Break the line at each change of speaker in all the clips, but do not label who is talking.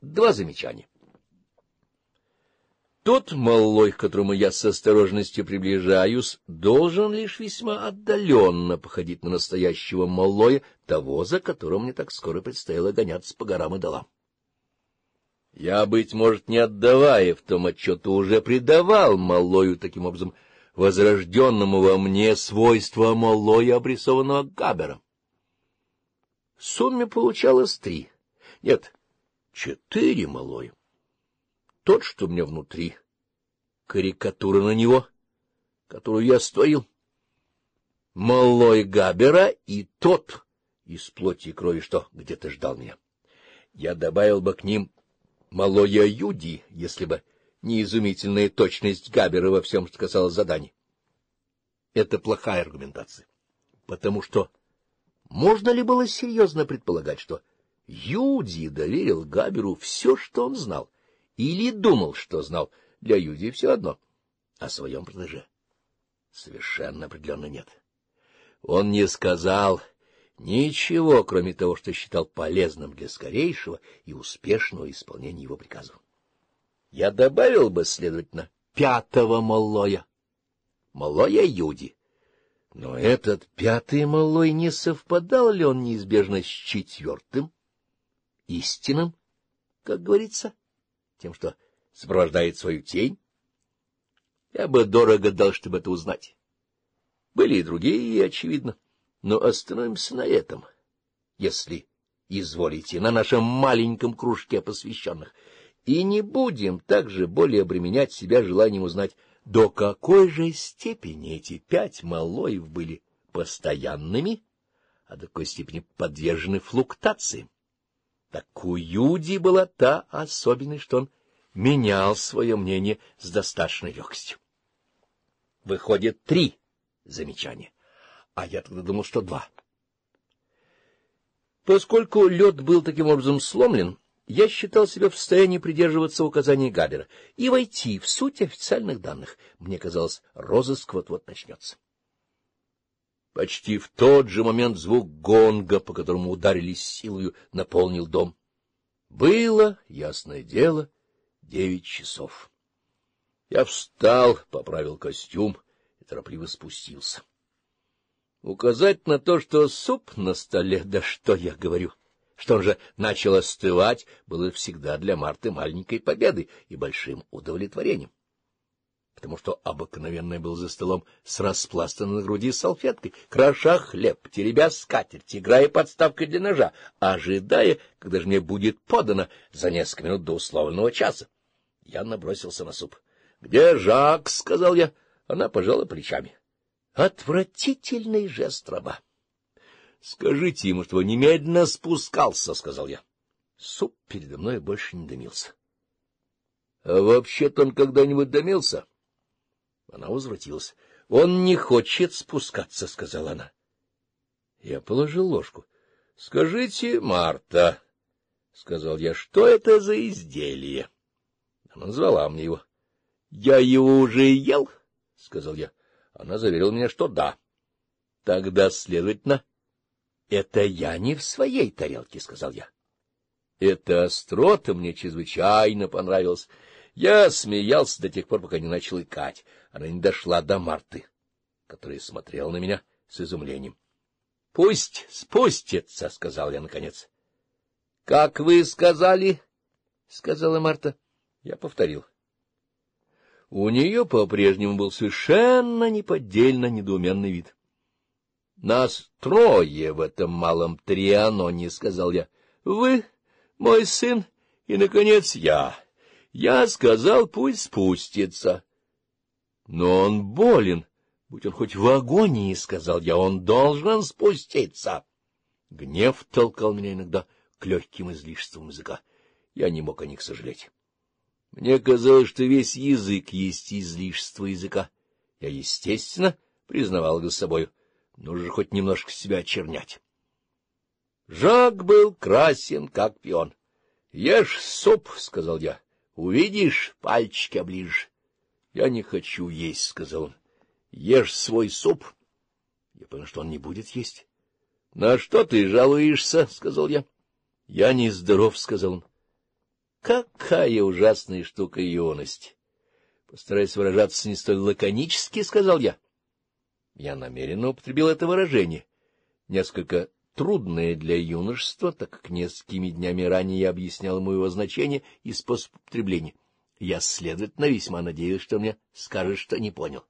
Два замечания. Тот малой, к которому я с осторожностью приближаюсь, должен лишь весьма отдаленно походить на настоящего малоя, того, за которым мне так скоро предстояло гоняться по горам и долам. Я, быть может, не отдавая в том отчету, уже предавал малою таким образом возрожденному во мне свойство малоя, обрисованного Габером. В сумме получалось три. Нет, Четыре, малой. Тот, что у меня внутри. Карикатура на него, которую я строил. Малой Габера и тот из плоти и крови, что где-то ждал меня. Я добавил бы к ним малое Юди, если бы не изумительная точность Габера во всем, что касалось заданий. Это плохая аргументация, потому что можно ли было серьезно предполагать, что Юди доверил Габеру все, что он знал, или думал, что знал. Для Юди все одно. О своем протеже совершенно определенно нет. Он не сказал ничего, кроме того, что считал полезным для скорейшего и успешного исполнения его приказов. Я добавил бы, следовательно, пятого малоя. Малоя Юди. Но этот пятый малой не совпадал ли он неизбежно с четвертым? истинным, как говорится, тем, что сопровождает свою тень? Я бы дорого дал, чтобы это узнать. Были и другие, очевидно, но остановимся на этом, если изволите, на нашем маленьком кружке посвященных, и не будем также более обременять себя желанием узнать, до какой же степени эти пять малоев были постоянными, а до какой степени подвержены флуктациям. Так у Юди была та особенность, что он менял свое мнение с достаточной легкостью. Выходит, три замечания, а я тогда думал, что два. Поскольку лед был таким образом сломлен, я считал себя в состоянии придерживаться указаний Габера и войти в суть официальных данных. Мне казалось, розыск вот-вот начнется. Почти в тот же момент звук гонга, по которому ударили силою, наполнил дом. Было, ясное дело, девять часов. Я встал, поправил костюм и торопливо спустился. Указать на то, что суп на столе, да что я говорю, что он же начал остывать, было всегда для Марты маленькой победой и большим удовлетворением потому что обыкновенный был за столом с распластанной на груди салфеткой, кроша хлеб, теребя скатерть, играя подставкой для ножа, ожидая, когда же мне будет подано за несколько минут до условленного часа. Я набросился на суп. — Где Жак? — сказал я. Она пожала плечами. Отвратительный жест раба. — Скажите ему, что немедленно спускался, — сказал я. Суп передо мной больше не дымился. — А вообще-то он когда-нибудь дымился? — она возвратилась. — Он не хочет спускаться, — сказала она. Я положил ложку. — Скажите, Марта, — сказал я, — что это за изделие? Она назвала мне его. — Я его уже ел, — сказал я. Она заверила меня, что да. — Тогда, следовательно... — Это я не в своей тарелке, — сказал я. Эта острота мне чрезвычайно понравилась. Я смеялся до тех пор, пока не начал икать она не дошла до Марты, которая смотрела на меня с изумлением. — Пусть спустится, — сказал я наконец. — Как вы сказали, — сказала Марта. Я повторил. У нее по-прежнему был совершенно неподдельно недоуменный вид. — Нас трое в этом малом трианоне, — сказал я. — Вы, мой сын, и, наконец, я. Я сказал, пусть спустится. Но он болен. Будь он хоть в агонии, — сказал я, — он должен спуститься. Гнев толкал меня иногда к легким излишествам языка. Я не мог о них сожалеть. Мне казалось, что весь язык есть излишество языка. Я, естественно, признавал это собою. Нужно же хоть немножко себя очернять. Жак был красен, как пион. — Ешь суп, — сказал я. — Увидишь, пальчики оближешь. — Я не хочу есть, — сказал он. — Ешь свой суп. Я понял, что он не будет есть. — На что ты жалуешься? — сказал я. — Я не здоров, — сказал он. — Какая ужасная штука юность! Постараюсь выражаться не столь лаконически, — сказал я. Я намеренно употребил это выражение, несколько трудное для юношества, так как несколькими днями ранее я объяснял ему его значение и способ употребления. Я, следовательно, весьма надеюсь, что мне скажет, что не понял.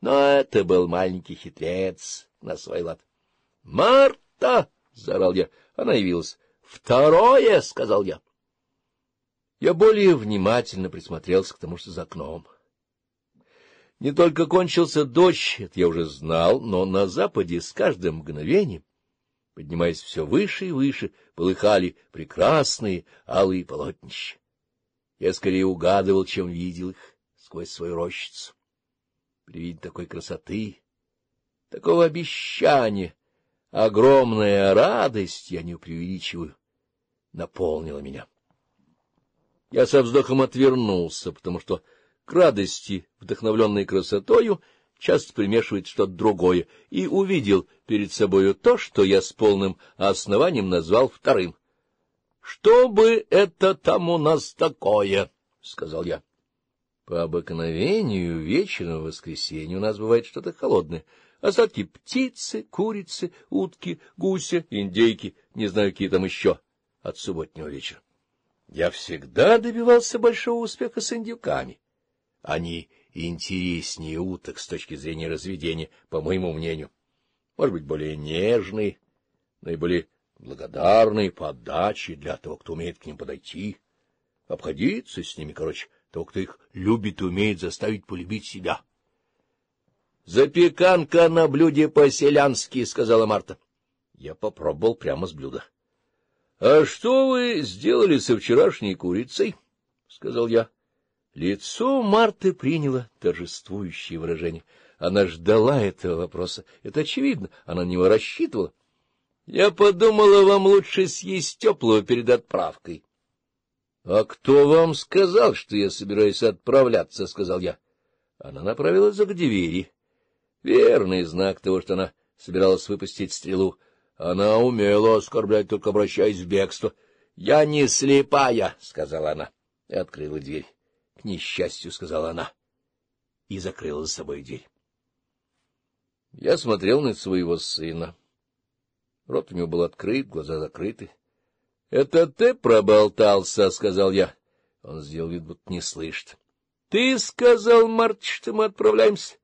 Но это был маленький хитрец на свой лад. — Марта! — заорал я. Она явилась. — Второе! — сказал я. Я более внимательно присмотрелся к тому, что за окном. Не только кончился дождь, это я уже знал, но на западе с каждым мгновением, поднимаясь все выше и выше, полыхали прекрасные алые полотнища. Я скорее угадывал, чем видел их сквозь свою рощицу. При виде такой красоты, такого обещания, огромная радость, я не преувеличиваю, наполнила меня. Я со вздохом отвернулся, потому что к радости, вдохновленной красотою, часто примешивает что-то другое, и увидел перед собою то, что я с полным основанием назвал вторым. — Что бы это там у нас такое? — сказал я. По обыкновению вечером в воскресенье у нас бывает что-то холодное. Остатки птицы, курицы, утки, гуся, индейки, не знаю, какие там еще, от субботнего вечера. Я всегда добивался большого успеха с индюками. Они интереснее уток с точки зрения разведения, по моему мнению. Может быть, более нежные, но и более благодарные подачи для того, кто умеет к ним подойти, обходиться с ними, короче, того, кто их любит и умеет заставить полюбить себя. — Запеканка на блюде по-селянски, — сказала Марта. Я попробовал прямо с блюда. — А что вы сделали со вчерашней курицей? — сказал я. Лицо Марты приняло торжествующее выражение. Она ждала этого вопроса. Это очевидно, она на него рассчитывала. Я подумала, вам лучше съесть теплого перед отправкой. — А кто вам сказал, что я собираюсь отправляться? — сказал я. Она направилась к двери. Верный знак того, что она собиралась выпустить стрелу. Она умела оскорблять, только обращаясь в бегство. — Я не слепая, — сказала она и открыла дверь. — К несчастью, — сказала она и закрыла за собой дверь. Я смотрел на своего сына. Рот у него был открыт, глаза закрыты. — Это ты проболтался, — сказал я. Он сделал вид, будто не слышит. — Ты сказал, Марч, что мы отправляемся?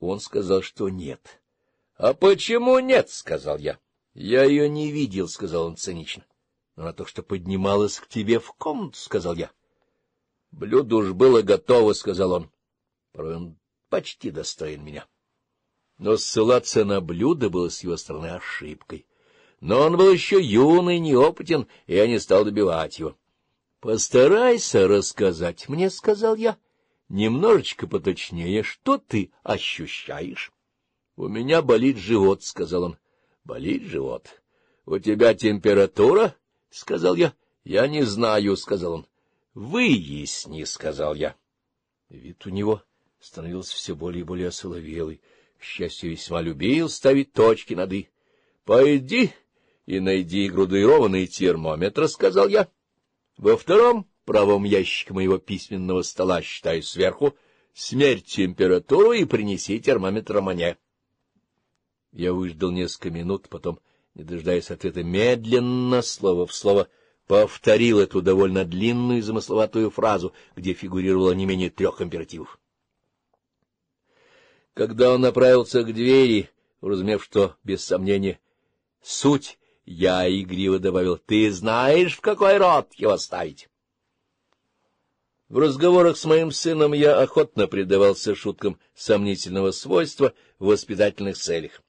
Он сказал, что нет. — А почему нет? — сказал я. — Я ее не видел, — сказал он цинично. — Но на то, что поднималась к тебе в комнату, — сказал я. — Блюдо уж было готово, — сказал он. Порой он почти достоин меня. Но ссылаться на блюдо было с его стороны ошибкой но он был еще юный, неопытен, и я не стал добивать его. — Постарайся рассказать мне, — сказал я, — немножечко поточнее, что ты ощущаешь. — У меня болит живот, — сказал он. — Болит живот. — У тебя температура? — сказал я. — Я не знаю, — сказал он. — Выясни, — сказал я. Вид у него становился все более и более осоловелый. К счастью, весьма любил ставить точки над «и». — Пойди, и найди грудуированный термометр, — сказал я. Во втором правом ящике моего письменного стола, считай сверху, смерть температуру и принеси термометр мне. Я выждал несколько минут, потом, не дожидаясь ответа, медленно, слово в слово, повторил эту довольно длинную и замысловатую фразу, где фигурировало не менее трех императивов. Когда он направился к двери, уразумев, что, без сомнения, суть я игриво добавил, — ты знаешь, в какой род его ставить? В разговорах с моим сыном я охотно предавался шуткам сомнительного свойства в воспитательных целях.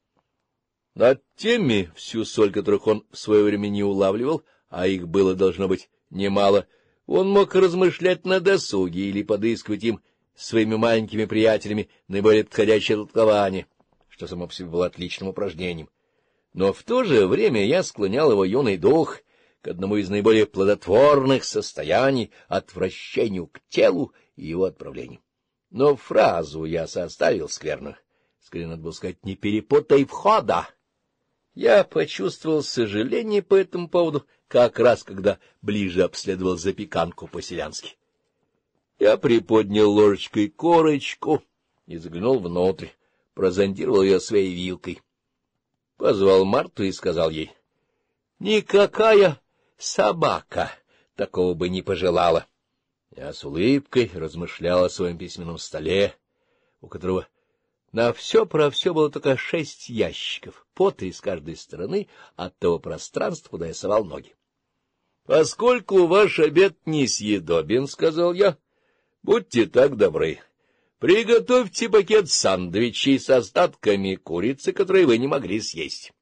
Над теми, всю соль которых он в свое время не улавливал, а их было, должно быть, немало, он мог размышлять на досуге или подыскивать им своими маленькими приятелями наиболее подходящее толкование, что само по себе было отличным упражнением но в то же время я склонял его юный дух к одному из наиболее плодотворных состояний — отвращению к телу и его отправлению. Но фразу я составил скверных, Скорее, надо было сказать, не перепутай входа. Я почувствовал сожаление по этому поводу, как раз когда ближе обследовал запеканку по-селянски. Я приподнял ложечкой корочку и заглянул внутрь, прозондировал ее своей вилкой позвал Марту и сказал ей. — Никакая собака такого бы не пожелала. Я с улыбкой размышляла о своем письменном столе, у которого на все про все было только шесть ящиков, по три с каждой стороны от того пространства, куда я совал ноги. — Поскольку ваш обед несъедобен, — сказал я, — будьте так добры. — Приготовьте пакет сандвичей с остатками курицы, которые вы не могли съесть.